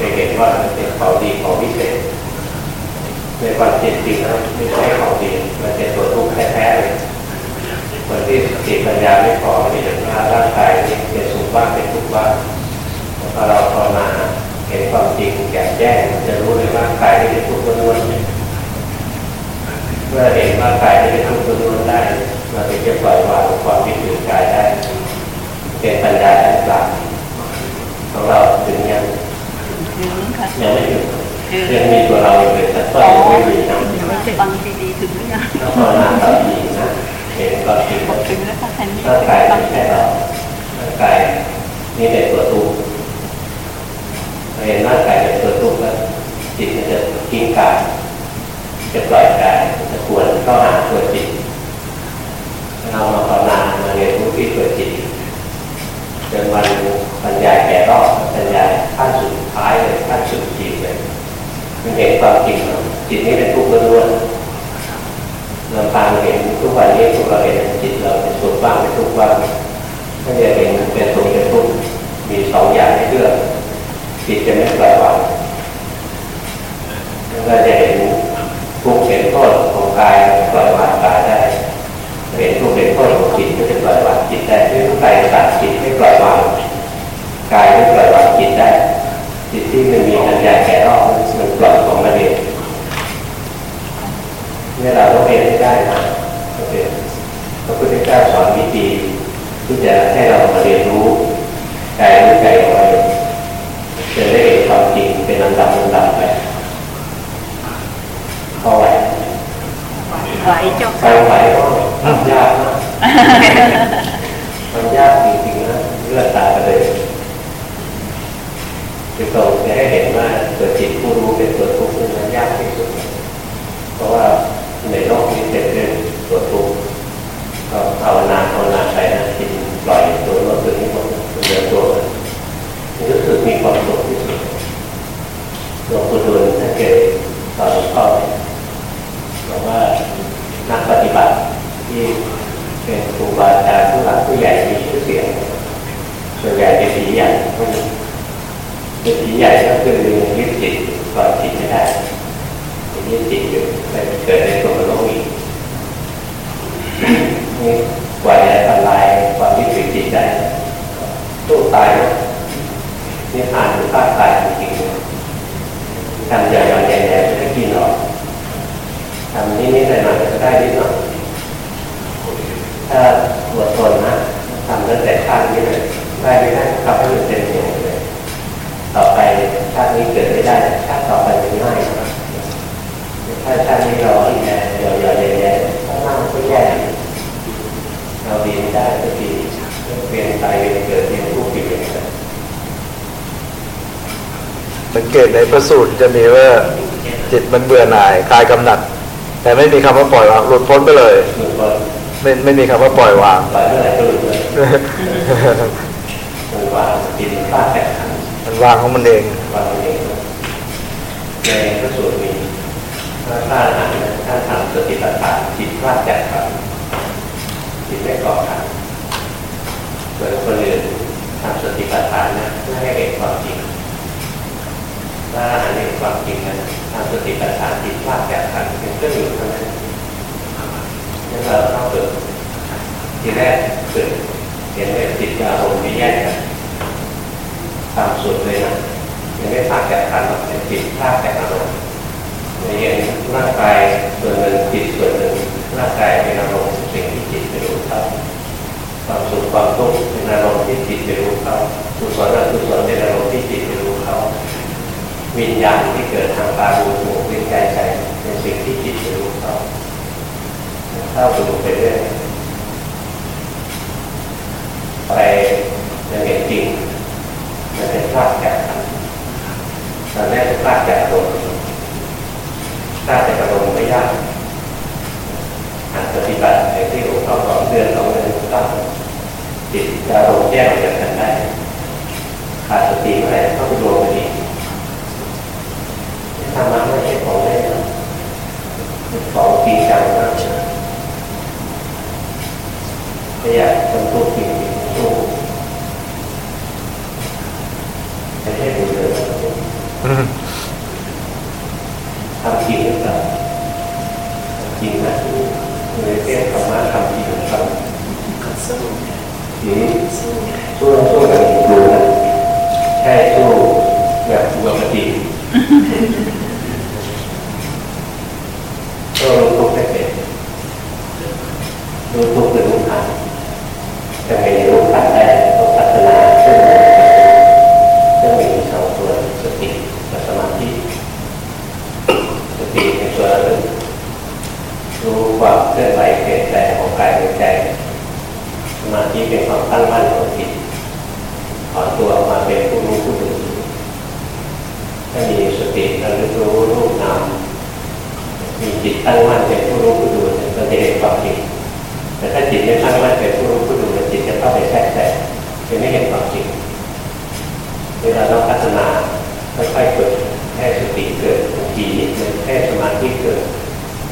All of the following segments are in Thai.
จะเห็นว่ามันเป็นของดีของพิเศษในความจริงนะไม่ใช่ของดีมันเป็นตัวทุกข์แท้ๆเลยคนที่สติปัญญาไม่พอที่จะว่าร่างกายนี้เป็นสุขบ้างเป็นทุกข์บ้างพอเราภาวนาเห็นความจริงแก่แจ้งจะรู้เลยว่ากายนี้เป็นทุกข์ล้วนเมื่อเห็นว่ากายนี้เป็นทุกข์ล้วนได้เราจะปล่อยวางความวิจิตรกายได้ เป็นปัญญาอันกลางของเรา ยังไม่ถึงยังมีตัวเราอยู่เลยแต่ต้นยังไม่มีนะฟังดีๆถึงหรือยังต้องภาวนาต่อดีนะเห็นก็จริงถึงแล้วค่ะแทนร่างกายไม่ใช่เราร่างกายนี่เป็นตัวทุกข์เห็นร่างกายเป็นตัวทุกข์แล้วจิตมันจะทิ้งกายจะปล่อยกายจะควรเข้าหาตัวจิตเรามาภาวนามาเรียนรู้ที่ตัวจิตจนวันปัญญาแก่รอบปัญญาขั้นสุดท้ายเลยขั้นสุดจิตเลยมันเห็นความจริงจิตนี่เป็นทุกข์ล้วนเราตามเห็นทุกวันนี้ทุกเราเห็นจิตเราเป็นสุขบ้างเป็นทุกข์บ้างถ้าจะเห็นเป็นสุขเป็นทุกข์มีสองอย่างให้เลือกจิตจะไม่ปล่อยวางเราจะเห็นทุกข์เห็นโทษของกายปล่อยวางกายได้เห็นทุกข์เห็นโทษของจิตก็จะปล่อยวางจิตได้ด้วยกายตัดจิตไม่ปล่อยวางกายไม่ปล่อยวางจิตได้ จิตที่มันมีปัญญาแก่รอบมันปล่อยของมันเอง นี่เราต้องเรียนให้ได้นะโอเคพระพุทธเจ้าสอนวิธีที่จะให้เรามาเรียนรู้กายรู้ใจเอาไว้จะได้เห็นความจริงเป็นลำดับลำดับไปพอไหวไหวเจ้าค่ะไหวก็ทำยากนะทำยากจริงๆนะเลือดตาไปเลยคือตรงจะให้เห็นว่าตัวจิตผู้รู้เป็นตัวทุกข์นั้นยากที่สุด เพราะว่าในโลกนี้เป็นเรื่องตัวทุกข์ก็ภาวนาภาวนาไปนะจิตปล่อยตัวโลกตัวนี้หมดตัวเดียวตัวรู้สึกมีความสุขที่สุดหล วงปู่ดูลท่านเกิดตอนพ่อบอกว่านักปฏิบัติที่เป็นครูบาอาจารย์ผู้หลักผู้ใหญ่มีชื่อเสียงส่วนใหญ่เป็นผีใหญ่เป็นผีใหญ่ก็คือยึดจิตปล่อยจิตไม่ได้ยึดจิตอยู่ไปเกิดในตัวโลกอีกนี่กว่าจะทำลายความยึดจิตได้ตู้ตายนี่ผ่านหรือพลาดตายจริงๆ ทำอย่างๆแย่ๆจะได้กินหรอกทำนิดๆหน่อยๆจะได้นิดหน่อยถ้าอดทนนะทำตั้งแต่ชาตินี้เลยได้ไม่ได้ทำให้มันเต็มที่เลยต่อไปชาตินี้เกิดไม่ได้ชาติต่อไปจะง่ายถ้าชาตินี้เราแย่เดี๋ยวๆแย่ๆข้างล่างก็แย่เราดีไม่ได้ก็ดีเปลี่ยนไปเกิดเป็นผู้ผิดเอง สังเกตในพระสูตรจะมีว่าจิตมันเบื่อหน่ายคลายกำหนัด แต่ไม่มีคำว่าปล่อยวางหลุดพ้นไปเลย ไม่ไม่มีคำว่าปล่อยวางปล่อยเมื่อไหร่ก็หลุดเลยมันวางจิตพลาดแต่มันวางของมันเองวางเองในพระสูตรมีถ้าพลาดหันถ้าทำสติปัฏฐานจิตพลาดแต่ครับจิตไม่ก่อขันส่วนคนอื่นทำสติปัฏฐานนะเพื่อให้เห็นความจริง ถ้าอันนี้ความจริงนะทางสติปัฏฐานจิตพลาดแก่ขันเป็นเครื่องอยู่เท่านั้นนี่เราต้องเกิดทีแรกเกิดเห็นว่าจิตอารมณ์ไม่แยกกันตามสุดเลยนะยังไม่พลาดแก่ขันหรอกเป็นจิตพลาดแก่อารมณ์ในเห็นร่างกายส่วนหนึ่งจิตส่วนหนึ่งร่างกายเป็นอารมณ์สิ่งที่จิตไปรู้เขาความสุขความทุกข์เป็นอารมณ์ที่จิตไปรู้เขากุศลอกุศลเป็นอารมณ์ที่จิตไป วิญญาณที่เกิดทางตาหูจมูกลิ้นกายใจเป็นสิ่งที่จิตรู้เข้าเข้าดูไปเรื่อยไปจะเห็นจริงจะเป็นพลาดแก่ตอนแรกจะพลาดแก่ตรงพลาดแต่กระตรงไม่ยากหันปฏิบัติในที่หลวงพ่อสอนเดือนสองเดือนต้องจิตจะลงแยกออกจา ปีใจเราเฉยไม่อยากทำตัวปีตัวไม่ให้ดูเลยทำจริงหรือเปล่าริงนะเลยเรียกธรรมะทำจริงหรือเปสู้หืสู้สู้สู้แบบดูนะใช่สู้แบบปกติ เคลื่อนไหวเปลี่ยนแปลงของกายขอใจสมาธิเป็นความตั้งมั่นของจิตถอนตัวออกมาเป็นผู้รู้ผู้ดูถ้ามีสติระลึกรู้รูปนามมีจิตตั้งมั่นเป็นผู้รู้ผู้ดูมันจะเห็นความจริงแต่ถ้าจิตไม่ตั้งมั่นเป็นผู้รู้ผู้ดูจิตจะเข้าไปแทรกแต่จะไม่เห็นความจริงเวลาเราพัฒนาค่อยๆเกิดแค่สติเกิดผีนินึงแค่สมาธิเกิด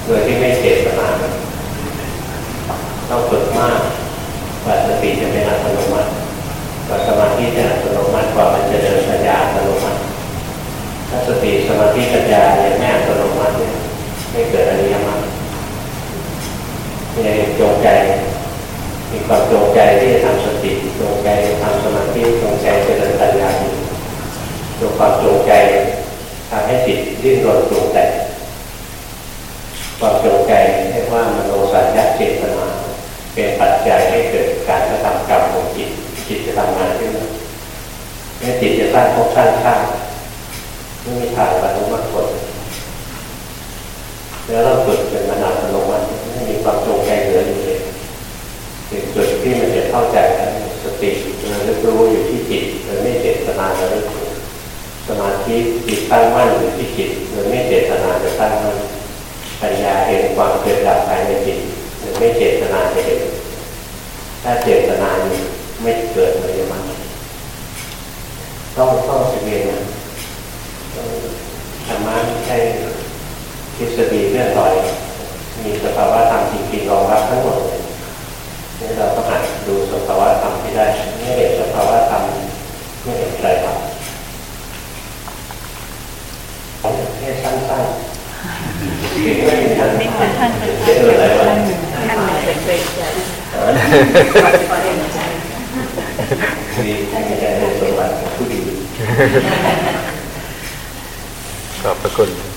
โดยที่ไม่เจตนา ติจะเป็นอัตโนมัติกว่าสมาธิจะอัตโนมัติกว่ามันจะเดินปัญญาอัตโนมัติถ้าสติสมาธิปัญญาเนี่ยไม่อัตโนมัติเนี่ยไม่เกิดอริยมรรคเนี่ยจงใจมีความจงใจที่จะทำสติจงใจทำสมาธิจงใจเจริญปัญญาอยู่ตัวความจงใจทำให้จิตดิ้นรนปรุงแต่งความจงใจเรียกว่ามโนสัญญาเจตนา เป็นปัจจัยให้เกิด การกระทำกรรมของจิตจิตจะทำงานขึ้นมาเนี่ยจิตจะสร้างภพสร้างชาติไม่มีทางบรรลุมรรคผลแล้วเราฝึกเป็นมานานลงมันไม่มีความจงใจเหลืออยู่เลยถึงจุดที่มันจะเข้าใจแล้วสติระลึกรู้อยู่ที่จิตโดยไม่เจตนาระลึกรู้สมาธิจิตตั้งมั่นอยู่ที่จิตโดยไม่เจตนาจะตั้งมั่นปัญญาเห็นความเกิดดับภายในจิตโดยไม่เจตนาจะเห็นถ้าเจตนาอยู่ไม่เกิดเลยมันต้องต้องเรียนนะ ธรรมะไม่ใช่ทฤษฎีเลื่อนลอย มีสภาวะธรรมจริงๆรองรับทั้งหมดเลยนี่เราต้องหัดดูสภาวะธรรมที่ได้ไม่เห็นสภาวะธรรมไม่เห็นใจธรรมแค่สั้นๆเก่งไม่มีท่านนี่คือท่านเป็นเจออะไรวะท่านเป็นเป็นใจดีใจในสมบัติของผู้ดีขอบพระคุณ